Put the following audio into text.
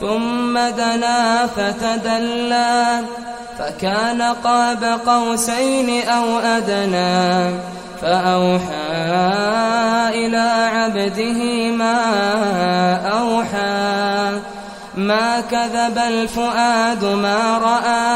ثم دنا فتدلى فكان قاب قوسين أو أدنى فأوحى إلى عبده ما أوحى ما كذب الفؤاد ما رأى